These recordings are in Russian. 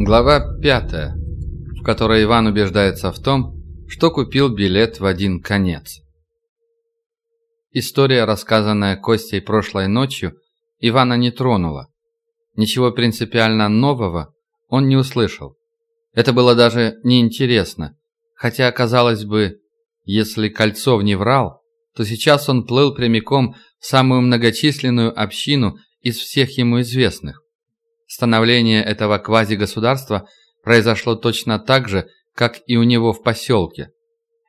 Глава пятая, в которой Иван убеждается в том, что купил билет в один конец. История, рассказанная Костей прошлой ночью, Ивана не тронула. Ничего принципиально нового он не услышал. Это было даже неинтересно, хотя, казалось бы, если Кольцов не врал, то сейчас он плыл прямиком в самую многочисленную общину из всех ему известных. Становление этого квазигосударства произошло точно так же, как и у него в поселке.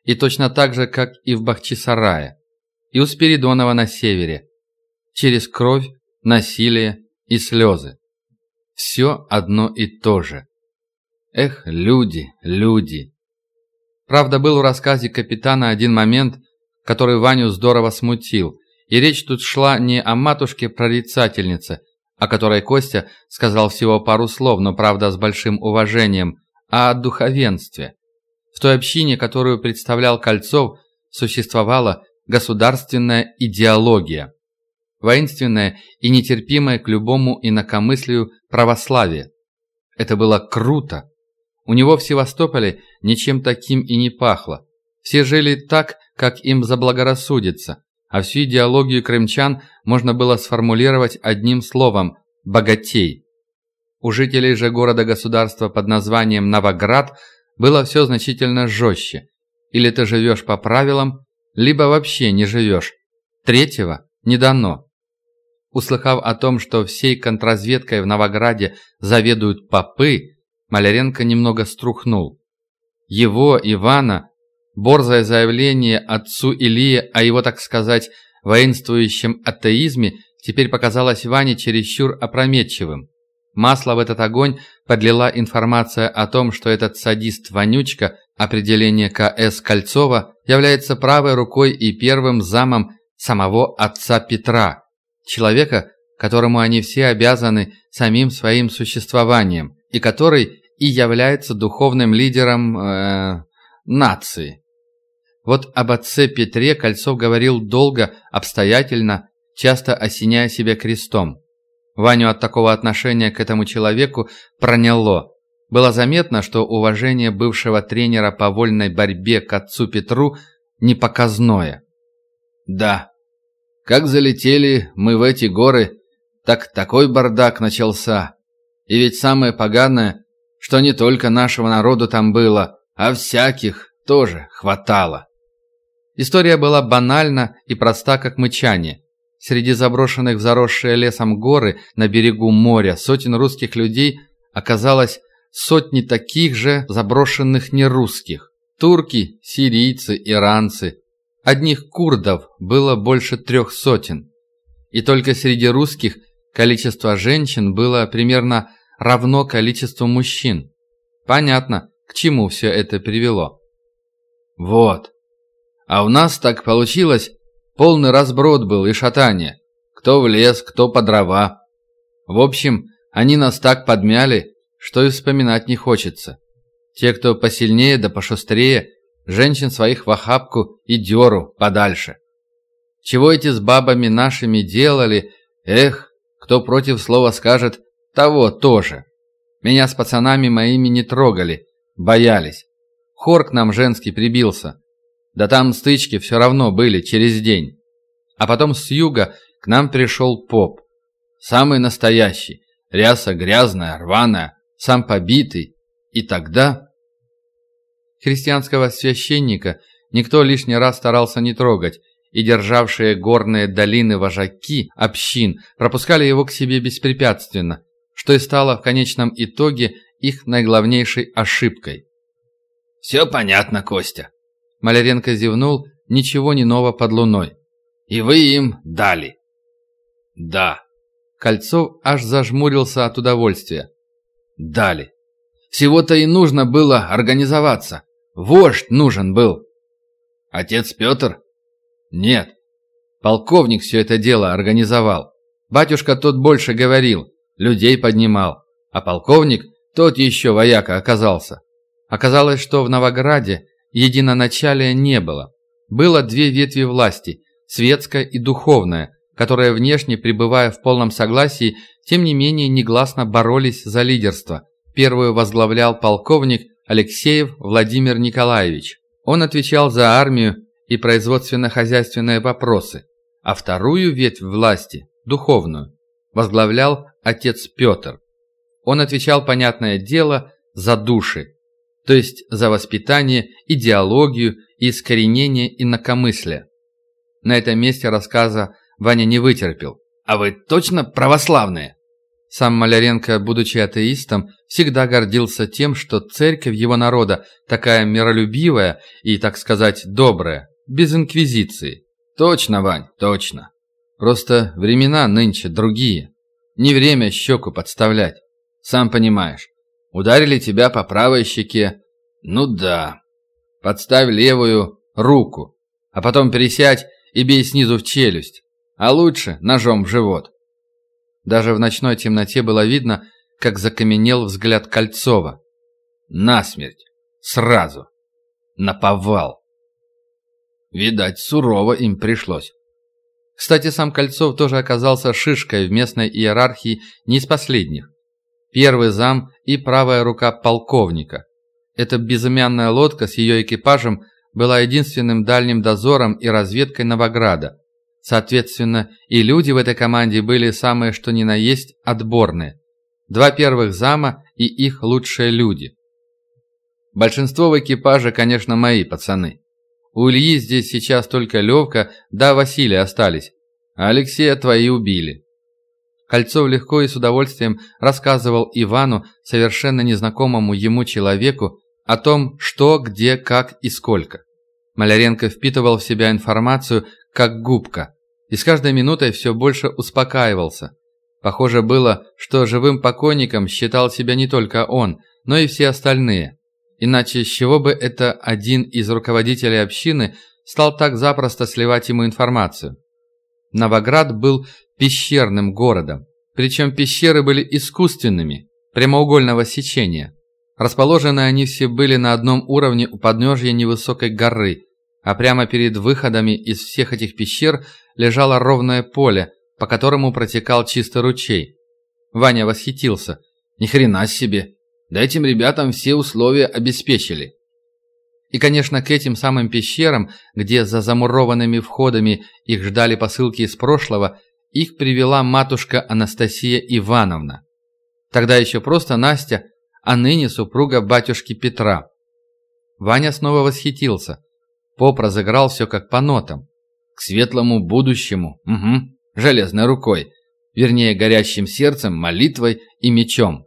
И точно так же, как и в Бахчисарае. И у Спиридонова на севере. Через кровь, насилие и слезы. Все одно и то же. Эх, люди, люди. Правда, был в рассказе капитана один момент, который Ваню здорово смутил. И речь тут шла не о матушке-прорицательнице, о которой Костя сказал всего пару слов, но правда с большим уважением, а о духовенстве. В той общине, которую представлял Кольцов, существовала государственная идеология. Воинственная и нетерпимая к любому инакомыслию православие. Это было круто. У него в Севастополе ничем таким и не пахло. Все жили так, как им заблагорассудится а всю идеологию крымчан можно было сформулировать одним словом – «богатей». У жителей же города-государства под названием Новоград было все значительно жестче. Или ты живешь по правилам, либо вообще не живешь. Третьего не дано. Услыхав о том, что всей контрразведкой в Новограде заведуют попы, Маляренко немного струхнул. Его, Ивана, Борзое заявление отцу Илии о его, так сказать, воинствующем атеизме теперь показалось Ване чересчур опрометчивым. Масло в этот огонь подлила информация о том, что этот садист-вонючка, определение К.С. Кольцова, является правой рукой и первым замом самого отца Петра, человека, которому они все обязаны самим своим существованием, и который и является духовным лидером э, нации. Вот об отце Петре Кольцов говорил долго, обстоятельно, часто осеняя себя крестом. Ваню от такого отношения к этому человеку проняло. Было заметно, что уважение бывшего тренера по вольной борьбе к отцу Петру непоказное. «Да, как залетели мы в эти горы, так такой бардак начался. И ведь самое поганое, что не только нашего народу там было, а всяких тоже хватало. История была банальна и проста, как мычание. Среди заброшенных в заросшие лесом горы на берегу моря сотен русских людей оказалось сотни таких же заброшенных нерусских. Турки, сирийцы, иранцы. Одних курдов было больше трех сотен. И только среди русских количество женщин было примерно равно количеству мужчин. Понятно, к чему все это привело. Вот, а у нас так получилось, полный разброд был и шатание. Кто в лес, кто по дрова. В общем, они нас так подмяли, что и вспоминать не хочется. Те, кто посильнее да пошустрее, женщин своих в охапку и дёру подальше. Чего эти с бабами нашими делали, эх, кто против слова скажет, того тоже. Меня с пацанами моими не трогали, боялись. Хор к нам женский прибился. Да там стычки все равно были через день. А потом с юга к нам пришел поп. Самый настоящий. Ряса грязная, рваная, сам побитый. И тогда... Христианского священника никто лишний раз старался не трогать, и державшие горные долины вожаки общин пропускали его к себе беспрепятственно, что и стало в конечном итоге их наиглавнейшей ошибкой. «Все понятно, Костя», Маляренко зевнул, ничего не ново под луной. «И вы им дали?» «Да». Кольцов аж зажмурился от удовольствия. «Дали. Всего-то и нужно было организоваться. Вождь нужен был». «Отец Петр?» «Нет. Полковник все это дело организовал. Батюшка тот больше говорил, людей поднимал. А полковник, тот еще вояка оказался. Оказалось, что в Новограде единоначалия не было. Было две ветви власти – светская и духовная, которые внешне, пребывая в полном согласии, тем не менее негласно боролись за лидерство. первую возглавлял полковник Алексеев Владимир Николаевич. Он отвечал за армию и производственно-хозяйственные вопросы, а вторую ветвь власти, духовную, возглавлял отец Петр. Он отвечал, понятное дело, за души, то есть за воспитание, идеологию и искоренение инакомыслия. На этом месте рассказа Ваня не вытерпел. «А вы точно православные?» Сам Маляренко, будучи атеистом, всегда гордился тем, что церковь его народа такая миролюбивая и, так сказать, добрая, без инквизиции. «Точно, Вань, точно. Просто времена нынче другие. Не время щеку подставлять. Сам понимаешь. Ударили тебя по правой щеке. Ну да. Подставь левую руку. А потом пересядь и бей снизу в челюсть. А лучше ножом в живот. Даже в ночной темноте было видно, как закаменел взгляд Кольцова. Насмерть. Сразу. Наповал. Видать, сурово им пришлось. Кстати, сам Кольцов тоже оказался шишкой в местной иерархии не из последних. Первый зам и правая рука полковника. Эта безымянная лодка с ее экипажем была единственным дальним дозором и разведкой Новограда. Соответственно, и люди в этой команде были самые что ни на есть отборные. Два первых зама и их лучшие люди. Большинство в экипаже, конечно, мои пацаны. У Ильи здесь сейчас только Левка да Василий остались, а Алексея твои убили. Кольцов легко и с удовольствием рассказывал Ивану, совершенно незнакомому ему человеку, о том, что, где, как и сколько. Маляренко впитывал в себя информацию, как губка, и с каждой минутой все больше успокаивался. Похоже было, что живым покойником считал себя не только он, но и все остальные. Иначе с чего бы это один из руководителей общины стал так запросто сливать ему информацию? Новоград был пещерным городом, причем пещеры были искусственными, прямоугольного сечения. Расположены они все были на одном уровне у подножья невысокой горы, а прямо перед выходами из всех этих пещер лежало ровное поле, по которому протекал чистый ручей. Ваня восхитился. Ни хрена себе! Да этим ребятам все условия обеспечили. И, конечно, к этим самым пещерам, где за замурованными входами их ждали посылки из прошлого, их привела матушка Анастасия Ивановна. Тогда еще просто Настя, а ныне супруга батюшки Петра. Ваня снова восхитился. Поп разыграл все как по нотам. К светлому будущему, угу, железной рукой, вернее, горящим сердцем, молитвой и мечом.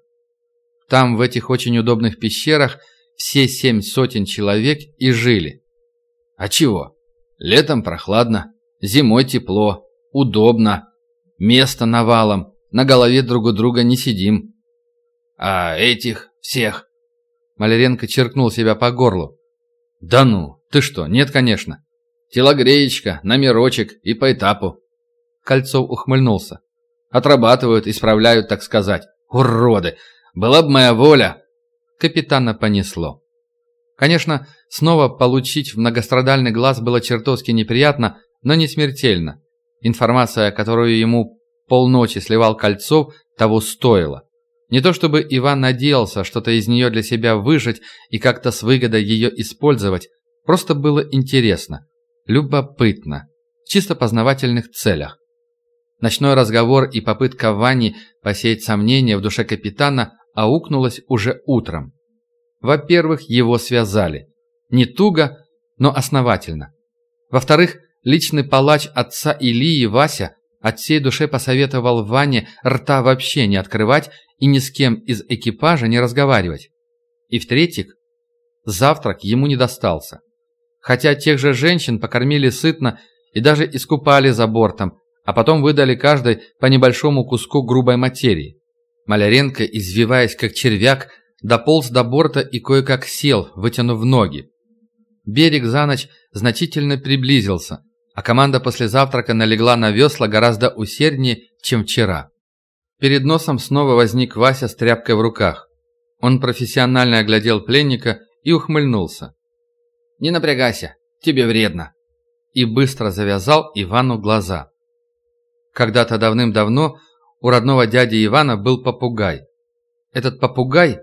Там, в этих очень удобных пещерах, все семь сотен человек и жили. А чего? Летом прохладно, зимой тепло, удобно, место навалом, на голове друг у друга не сидим. А этих всех? Маляренко черкнул себя по горлу. Да ну, ты что, нет, конечно. Телогреечка, номерочек и по этапу. Кольцов ухмыльнулся. Отрабатывают, исправляют, так сказать. Уроды! Была бы моя воля. Капитана понесло. Конечно, снова получить в многострадальный глаз было чертовски неприятно, но не смертельно. Информация, которую ему полночи сливал Кольцов, того стоила. Не то чтобы Иван надеялся что-то из нее для себя выжать и как-то с выгодой ее использовать, просто было интересно, любопытно, в чисто познавательных целях. Ночной разговор и попытка Вани посеять сомнения в душе капитана аукнулась уже утром. Во-первых, его связали. Не туго, но основательно. Во-вторых, личный палач отца Илии Вася от всей души посоветовал Ване рта вообще не открывать и ни с кем из экипажа не разговаривать. И в-третьих, завтрак ему не достался. Хотя тех же женщин покормили сытно и даже искупали за бортом, а потом выдали каждой по небольшому куску грубой материи. Маляренко, извиваясь как червяк, дополз до борта и кое-как сел, вытянув ноги. Берег за ночь значительно приблизился, а команда после завтрака налегла на весла гораздо усерднее, чем вчера. Перед носом снова возник Вася с тряпкой в руках. Он профессионально оглядел пленника и ухмыльнулся. «Не напрягайся, тебе вредно!» И быстро завязал Ивану глаза. Когда-то давным-давно у родного дяди Ивана был попугай. Этот попугай,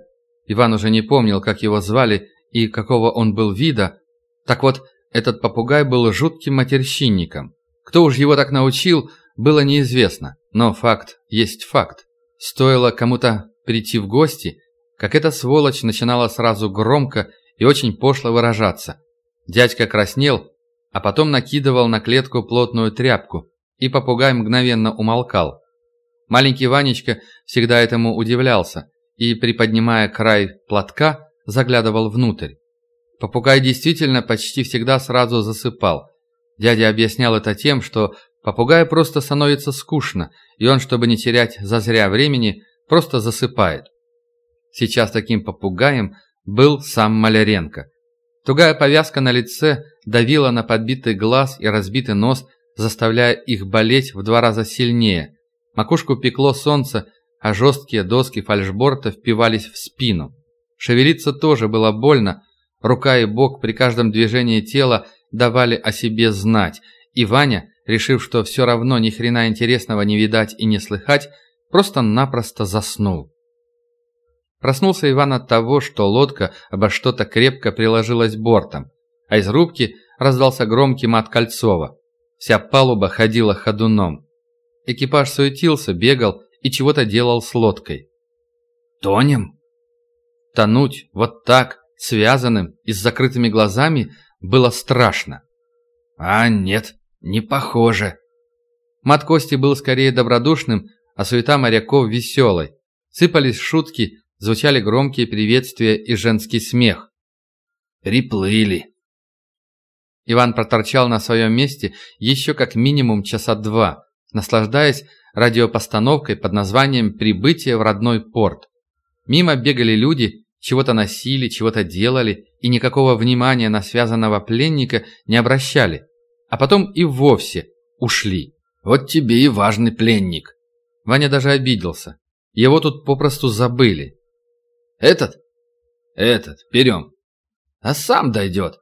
Иван уже не помнил, как его звали и какого он был вида. Так вот, этот попугай был жутким матерщинником. Кто уж его так научил, было неизвестно, но факт есть факт. Стоило кому-то прийти в гости, как эта сволочь начинала сразу громко и очень пошло выражаться. Дядька краснел, а потом накидывал на клетку плотную тряпку, и попугай мгновенно умолкал. Маленький Ванечка всегда этому удивлялся и, приподнимая край платка, заглядывал внутрь. Попугай действительно почти всегда сразу засыпал. Дядя объяснял это тем, что попугаю просто становится скучно, и он, чтобы не терять зазря времени, просто засыпает. Сейчас таким попугаем был сам Маляренко. Тугая повязка на лице давила на подбитый глаз и разбитый нос, заставляя их болеть в два раза сильнее. Макушку пекло солнце, а жесткие доски фальшборта впивались в спину. Шевелиться тоже было больно, рука и бок при каждом движении тела давали о себе знать, и Ваня, решив, что все равно ни хрена интересного не видать и не слыхать, просто-напросто заснул. Проснулся Иван от того, что лодка обо что-то крепко приложилась бортом, а из рубки раздался громкий мат Кольцова. Вся палуба ходила ходуном. Экипаж суетился, бегал и чего-то делал с лодкой. «Тонем?» Тонуть вот так, связанным и с закрытыми глазами, было страшно. «А нет, не похоже». Мат Кости был скорее добродушным, а суета моряков веселой. Сыпались шутки, звучали громкие приветствия и женский смех. «Приплыли!» Иван проторчал на своем месте еще как минимум часа два, наслаждаясь радиопостановкой под названием «Прибытие в родной порт». Мимо бегали люди, чего-то носили, чего-то делали, и никакого внимания на связанного пленника не обращали. А потом и вовсе ушли. «Вот тебе и важный пленник!» Ваня даже обиделся. Его тут попросту забыли. Этот? Этот, берем. А сам дойдет.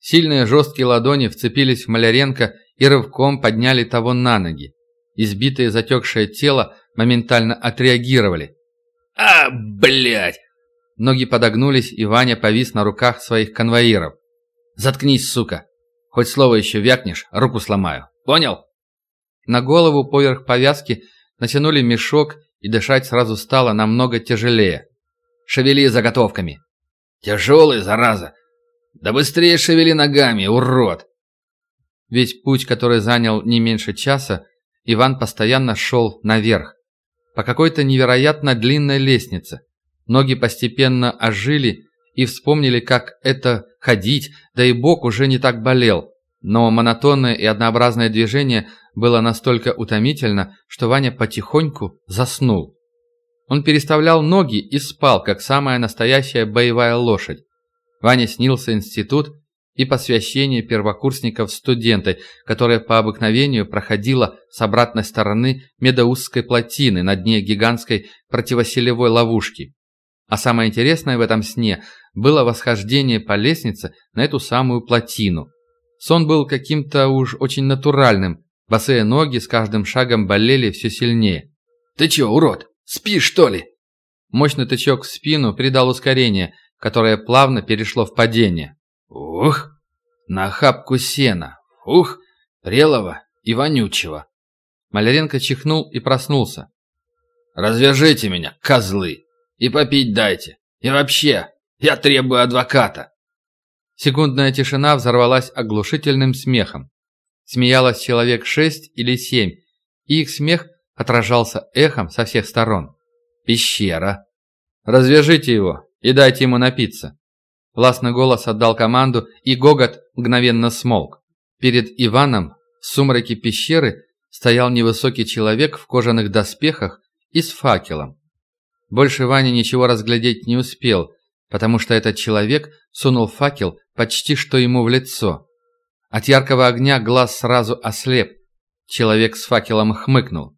Сильные жесткие ладони вцепились в Маляренко и рывком подняли того на ноги. Избитое затекшее тело моментально отреагировали. «А, блядь!» Ноги подогнулись, и Ваня повис на руках своих конвоиров. «Заткнись, сука! Хоть слово еще вякнешь, руку сломаю. Понял?» На голову поверх повязки натянули мешок, и дышать сразу стало намного тяжелее. Шевели заготовками. Тяжелый, зараза. Да быстрее шевели ногами, урод. Ведь путь, который занял не меньше часа, Иван постоянно шел наверх. По какой-то невероятно длинной лестнице. Ноги постепенно ожили и вспомнили, как это ходить, да и бок уже не так болел. Но монотонное и однообразное движение было настолько утомительно, что Ваня потихоньку заснул. Он переставлял ноги и спал, как самая настоящая боевая лошадь. Ване снился институт и посвящение первокурсников студенты, которое по обыкновению проходило с обратной стороны медоузской плотины на дне гигантской противоселевой ловушки. А самое интересное в этом сне было восхождение по лестнице на эту самую плотину. Сон был каким-то уж очень натуральным, босые ноги с каждым шагом болели все сильнее. «Ты чё, урод?» Спишь, что ли?» Мощный тычок в спину придал ускорение, которое плавно перешло в падение. «Ух! На хапку сена! Ух! Прелого и вонючего!» Маляренко чихнул и проснулся. «Развяжите меня, козлы! И попить дайте! И вообще, я требую адвоката!» Секундная тишина взорвалась оглушительным смехом. Смеялось человек шесть или семь, и их смех отражался эхом со всех сторон. «Пещера!» «Развяжите его и дайте ему напиться!» Властный голос отдал команду, и гогот мгновенно смолк. Перед Иваном в сумраке пещеры стоял невысокий человек в кожаных доспехах и с факелом. Больше Ваня ничего разглядеть не успел, потому что этот человек сунул факел почти что ему в лицо. От яркого огня глаз сразу ослеп. Человек с факелом хмыкнул.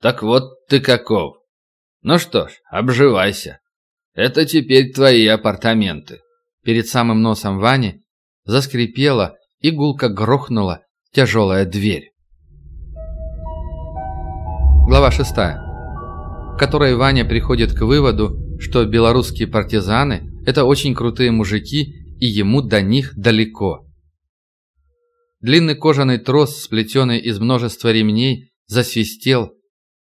Так вот ты каков. Ну что ж, обживайся. Это теперь твои апартаменты. Перед самым носом Вани заскрипела и гулко грохнула тяжелая дверь. Глава шестая, в которой Ваня приходит к выводу, что белорусские партизаны – это очень крутые мужики, и ему до них далеко. Длинный кожаный трос, сплетенный из множества ремней, засвистел,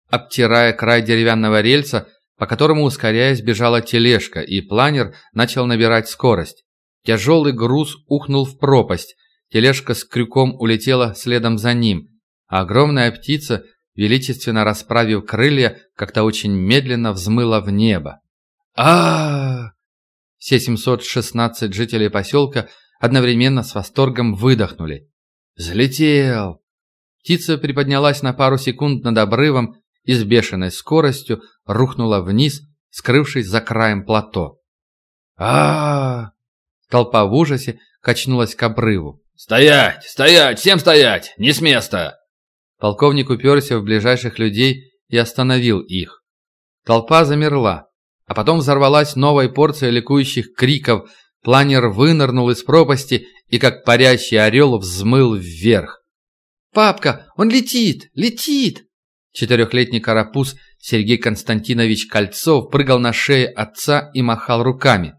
обтирая край деревянного рельса, по которому, ускоряясь, бежала тележка, и планер начал набирать скорость. Тяжелый груз ухнул в пропасть, тележка с крюком улетела следом за ним, а огромная птица, величественно расправив крылья, как-то очень медленно взмыла в небо. а, Все 716 жителей поселка одновременно с восторгом выдохнули. «Взлетел!» Птица приподнялась на пару секунд над обрывом и с бешеной скоростью рухнула вниз, скрывшись за краем плато. а, Толпа в ужасе качнулась к обрыву. «Стоять! Стоять! Всем стоять! Не с места!» Полковник уперся в ближайших людей и остановил их. Толпа замерла, а потом взорвалась новой порция ликующих криков. Планер вынырнул из пропасти и, как парящий орел, взмыл вверх. «Папка, он летит! Летит!» Четырехлетний карапуз Сергей Константинович Кольцов прыгал на шее отца и махал руками.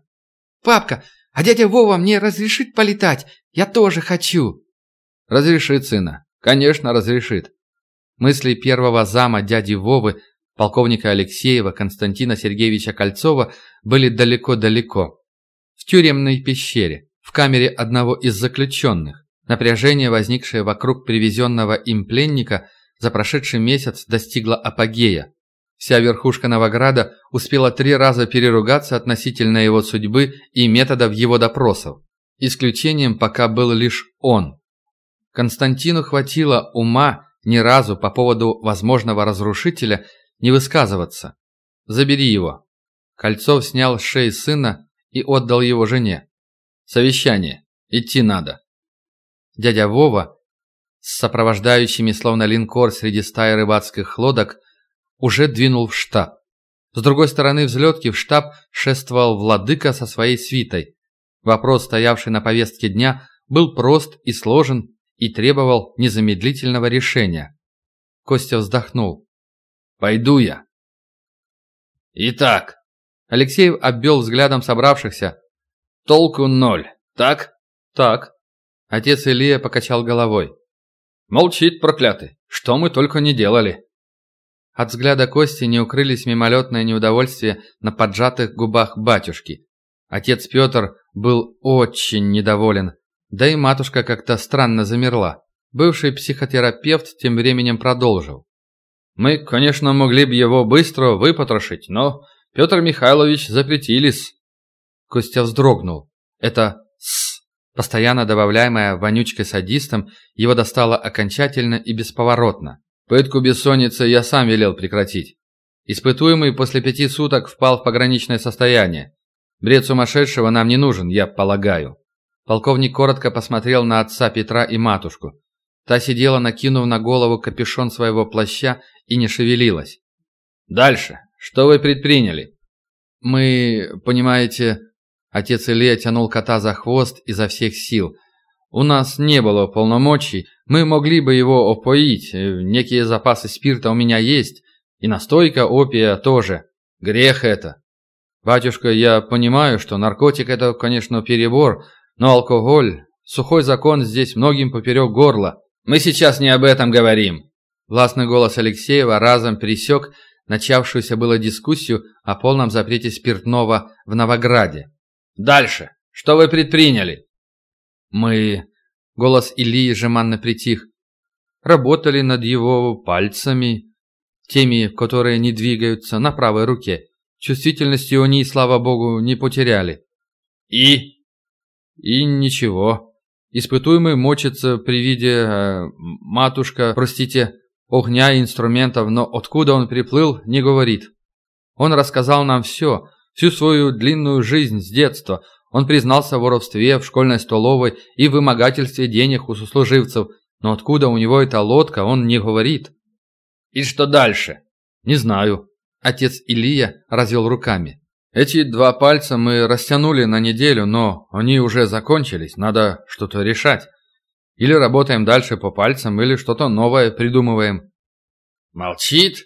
«Папка, а дядя Вова мне разрешит полетать? Я тоже хочу!» «Разрешит, сына. Конечно, разрешит». Мысли первого зама дяди Вовы, полковника Алексеева Константина Сергеевича Кольцова, были далеко-далеко. В тюремной пещере, в камере одного из заключенных. Напряжение, возникшее вокруг привезенного им пленника, за прошедший месяц достигло апогея. Вся верхушка Новограда успела три раза переругаться относительно его судьбы и методов его допросов. Исключением пока был лишь он. Константину хватило ума ни разу по поводу возможного разрушителя не высказываться. «Забери его». Кольцов снял с шеи сына и отдал его жене. «Совещание. Идти надо». Дядя Вова, с сопровождающими словно линкор среди стаи рыбацких лодок, уже двинул в штаб. С другой стороны взлетки в штаб шествовал владыка со своей свитой. Вопрос, стоявший на повестке дня, был прост и сложен и требовал незамедлительного решения. Костя вздохнул. «Пойду я». «Итак», Алексеев обвел взглядом собравшихся. «Толку ноль, так?» «Так». Отец Илья покачал головой. «Молчит, проклятый. Что мы только не делали». От взгляда Кости не укрылись мимолетное неудовольствие на поджатых губах батюшки. Отец Петр был очень недоволен, да и матушка как-то странно замерла. Бывший психотерапевт тем временем продолжил. «Мы, конечно, могли бы его быстро выпотрошить, но Петр Михайлович запретились». Костя вздрогнул. Это постоянно добавляемое вонючкой садистом, его достало окончательно и бесповоротно. Пытку бессонницы я сам велел прекратить. Испытуемый после пяти суток впал в пограничное состояние. Бред сумасшедшего нам не нужен, я полагаю. Полковник коротко посмотрел на отца Петра и матушку. Та сидела, накинув на голову капюшон своего плаща и не шевелилась. «Дальше. Что вы предприняли?» «Мы, понимаете...» Отец Илья тянул кота за хвост изо всех сил – у нас не было полномочий, мы могли бы его опоить, э, некие запасы спирта у меня есть, и настойка опия тоже. Грех это. Батюшка, я понимаю, что наркотик это, конечно, перебор, но алкоголь, сухой закон здесь многим поперек горла. Мы сейчас не об этом говорим. Властный голос Алексеева разом пересек начавшуюся было дискуссию о полном запрете спиртного в Новограде. Дальше. Что вы предприняли? Мы... Голос Ильи жеманно притих. Работали над его пальцами, теми, которые не двигаются, на правой руке. Чувствительности они, слава богу, не потеряли. И? И ничего. Испытуемый мочится при виде... Э, матушка, простите, огня и инструментов, но откуда он приплыл, не говорит. Он рассказал нам все, всю свою длинную жизнь с детства, он признался в воровстве в школьной столовой и вымогательстве денег у сослуживцев, но откуда у него эта лодка, он не говорит. «И что дальше?» «Не знаю». Отец Илья развел руками. «Эти два пальца мы растянули на неделю, но они уже закончились, надо что-то решать. Или работаем дальше по пальцам, или что-то новое придумываем». «Молчит?»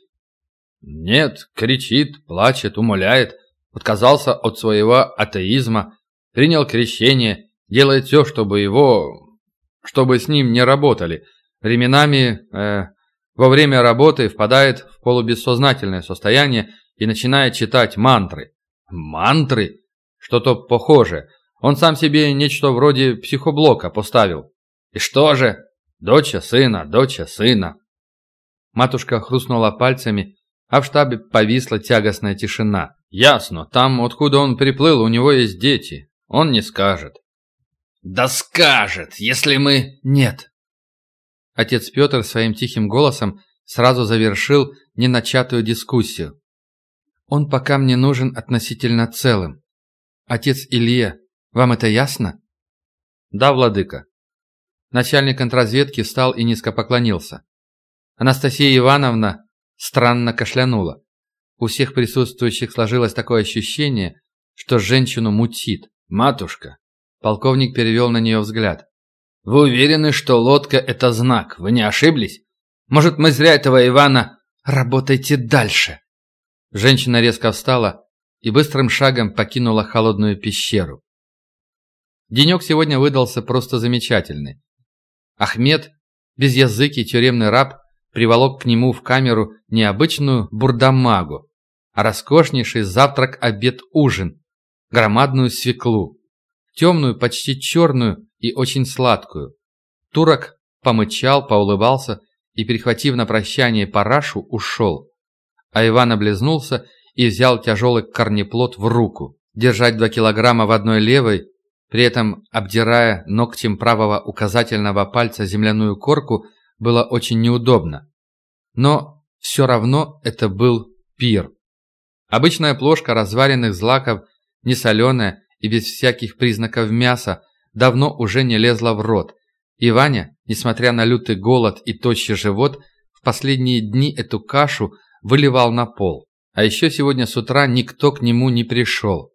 «Нет, кричит, плачет, умоляет. Отказался от своего атеизма, принял крещение, делает все, чтобы его... чтобы с ним не работали. Временами, э, во время работы впадает в полубессознательное состояние и начинает читать мантры. Мантры? Что-то похожее. Он сам себе нечто вроде психоблока поставил. И что же? Доча сына, доча сына. Матушка хрустнула пальцами, а в штабе повисла тягостная тишина. Ясно, там, откуда он приплыл, у него есть дети. Он не скажет. Да скажет, если мы... Нет. Отец Петр своим тихим голосом сразу завершил неначатую дискуссию. Он пока мне нужен относительно целым. Отец Илья, вам это ясно? Да, владыка. Начальник контрразведки встал и низко поклонился. Анастасия Ивановна странно кашлянула. У всех присутствующих сложилось такое ощущение, что женщину мутит. «Матушка!» Полковник перевел на нее взгляд. «Вы уверены, что лодка – это знак? Вы не ошиблись? Может, мы зря этого Ивана...» «Работайте дальше!» Женщина резко встала и быстрым шагом покинула холодную пещеру. Денек сегодня выдался просто замечательный. Ахмед, безязыкий тюремный раб, приволок к нему в камеру не обычную бурдамагу, а роскошнейший завтрак-обед-ужин, громадную свеклу, темную, почти черную и очень сладкую. Турок помычал, поулыбался и, перехватив на прощание парашу, ушел. А Иван облизнулся и взял тяжелый корнеплод в руку. Держать два килограмма в одной левой, при этом обдирая ногтем правого указательного пальца земляную корку, было очень неудобно. Но все равно это был пир. Обычная плошка разваренных злаков, не соленая и без всяких признаков мяса, давно уже не лезла в рот. И Ваня, несмотря на лютый голод и тощий живот, в последние дни эту кашу выливал на пол. А еще сегодня с утра никто к нему не пришел.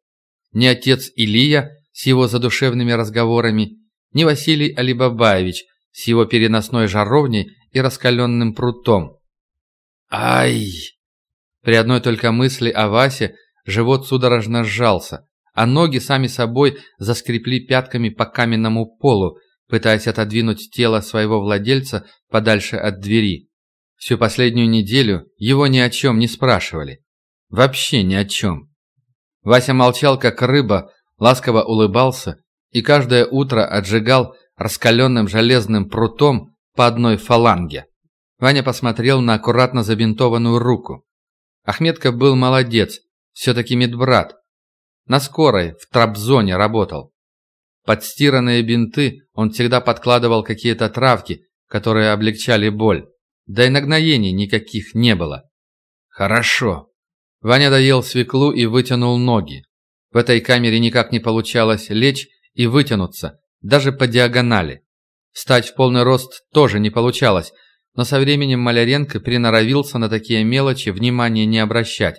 Ни отец Илия с его задушевными разговорами, ни Василий Алибабаевич с его переносной жаровней и раскаленным прутом. Ай! При одной только мысли о Васе живот судорожно сжался, а ноги сами собой заскрепли пятками по каменному полу, пытаясь отодвинуть тело своего владельца подальше от двери. Всю последнюю неделю его ни о чем не спрашивали. Вообще ни о чем. Вася молчал, как рыба, ласково улыбался и каждое утро отжигал раскаленным железным прутом по одной фаланге. Ваня посмотрел на аккуратно забинтованную руку. Ахметка был молодец, все-таки медбрат, на скорой, в трапзоне работал. Под стиранные бинты он всегда подкладывал какие-то травки, которые облегчали боль. Да и нагноений никаких не было. Хорошо. Ваня доел свеклу и вытянул ноги. В этой камере никак не получалось лечь и вытянуться, даже по диагонали. Встать в полный рост тоже не получалось, но со временем Маляренко приноровился на такие мелочи внимания не обращать.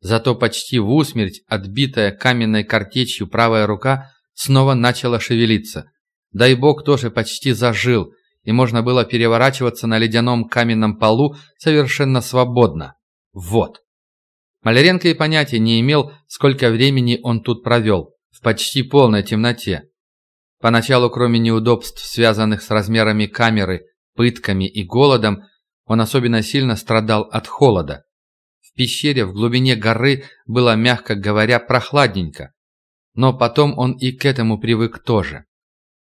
Зато почти в усмерть отбитая каменной картечью правая рука снова начала шевелиться. Дай бог тоже почти зажил, и можно было переворачиваться на ледяном каменном полу совершенно свободно. Вот. Маляренко и понятия не имел, сколько времени он тут провел, в почти полной темноте. Поначалу, кроме неудобств, связанных с размерами камеры, пытками и голодом, он особенно сильно страдал от холода. В пещере в глубине горы было, мягко говоря, прохладненько. Но потом он и к этому привык тоже.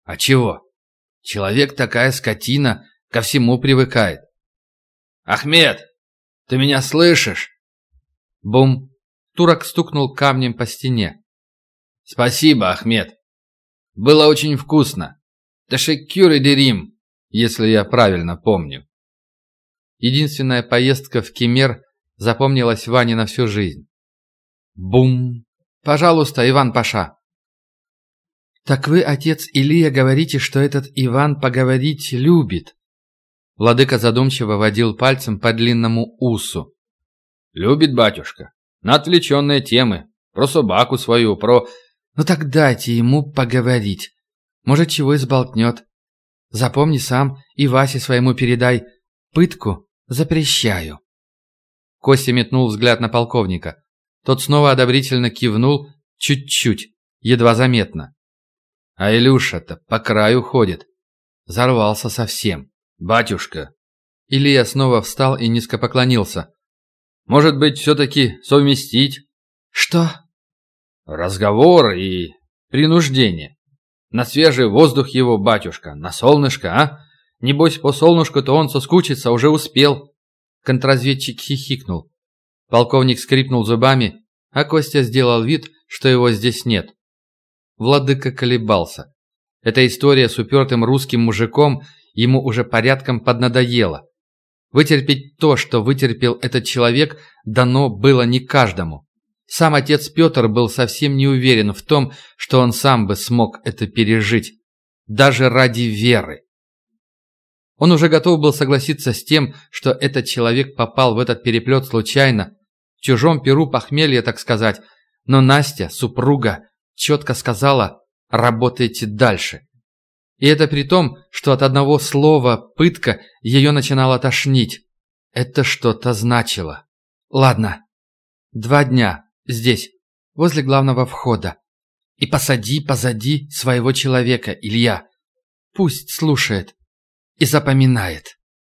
А чего? Человек такая скотина, ко всему привыкает. «Ахмед, ты меня слышишь?» Бум! Турок стукнул камнем по стене. «Спасибо, Ахмед. Было очень вкусно. Ташекюр дерим, если я правильно помню». Единственная поездка в Кемер запомнилась Ване на всю жизнь. Бум! Пожалуйста, Иван Паша. Так вы, отец Илия, говорите, что этот Иван поговорить любит. Владыка задумчиво водил пальцем по длинному усу. Любит батюшка. На отвлеченные темы. Про собаку свою, про... Ну так дайте ему поговорить. Может, чего изболтнет. Запомни сам и Васе своему передай. Пытку запрещаю. Костя метнул взгляд на полковника. Тот снова одобрительно кивнул, чуть-чуть, едва заметно. А Илюша-то по краю ходит. Зарвался совсем. «Батюшка!» Илья снова встал и низко поклонился. «Может быть, все-таки совместить?» «Что?» «Разговор и принуждение. На свежий воздух его, батюшка, на солнышко, а? Небось, по солнышку-то он соскучиться уже успел». Контрразведчик хихикнул. Полковник скрипнул зубами, а Костя сделал вид, что его здесь нет. Владыка колебался. Эта история с упертым русским мужиком ему уже порядком поднадоела. Вытерпеть то, что вытерпел этот человек, дано было не каждому. Сам отец Петр был совсем не уверен в том, что он сам бы смог это пережить. Даже ради веры. Он уже готов был согласиться с тем, что этот человек попал в этот переплет случайно, в чужом перу похмелья, так сказать, но Настя, супруга, четко сказала «работайте дальше». И это при том, что от одного слова «пытка» ее начинало тошнить. Это что-то значило. Ладно. Два дня. Здесь. Возле главного входа. И посади позади своего человека, Илья. Пусть слушает и запоминает.